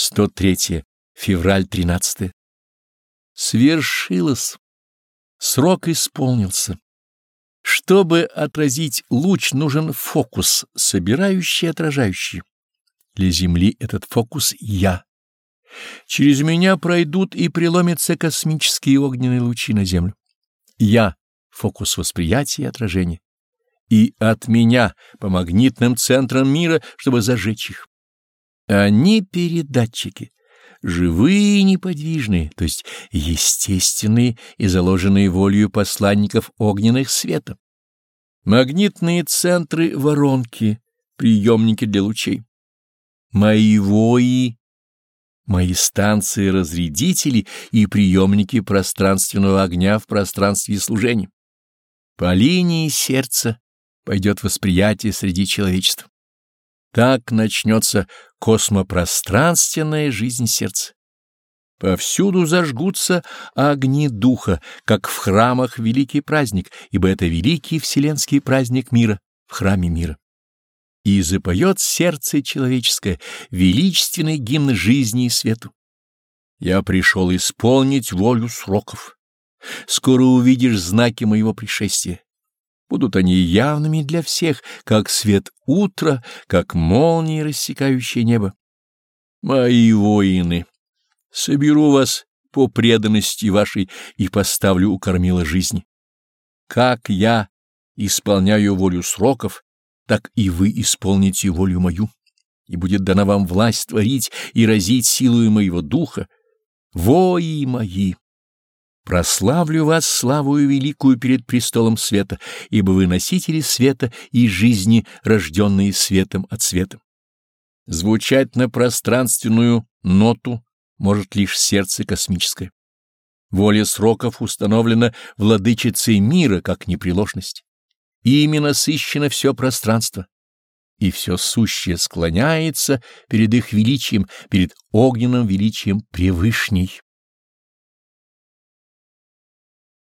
103. Февраль 13. Свершилось. Срок исполнился. Чтобы отразить луч, нужен фокус, собирающий отражающий. Для Земли этот фокус — я. Через меня пройдут и преломятся космические огненные лучи на Землю. Я — фокус восприятия и отражения. И от меня по магнитным центрам мира, чтобы зажечь их. Они передатчики, живые и неподвижные, то есть естественные и заложенные волею посланников огненных света. Магнитные центры — воронки, приемники для лучей. Мои вои — мои станции-разрядители и приемники пространственного огня в пространстве служения. По линии сердца пойдет восприятие среди человечества. Так начнется космопространственная жизнь сердца. Повсюду зажгутся огни духа, как в храмах великий праздник, ибо это великий вселенский праздник мира в храме мира. И запоет сердце человеческое величественный гимн жизни и свету. Я пришел исполнить волю сроков. Скоро увидишь знаки моего пришествия. Будут они явными для всех, как свет утра, как молнии, рассекающие небо. Мои воины, соберу вас по преданности вашей и поставлю у кормила жизни. Как я исполняю волю сроков, так и вы исполните волю мою, и будет дана вам власть творить и разить силою моего духа. Вои мои! Прославлю вас славою великую перед престолом света, ибо вы носители света и жизни, рожденные светом от света. Звучать на пространственную ноту может лишь сердце космическое. Воля сроков установлена владычицей мира как непреложность. Ими насыщено все пространство, и все сущее склоняется перед их величием, перед огненным величием превышней.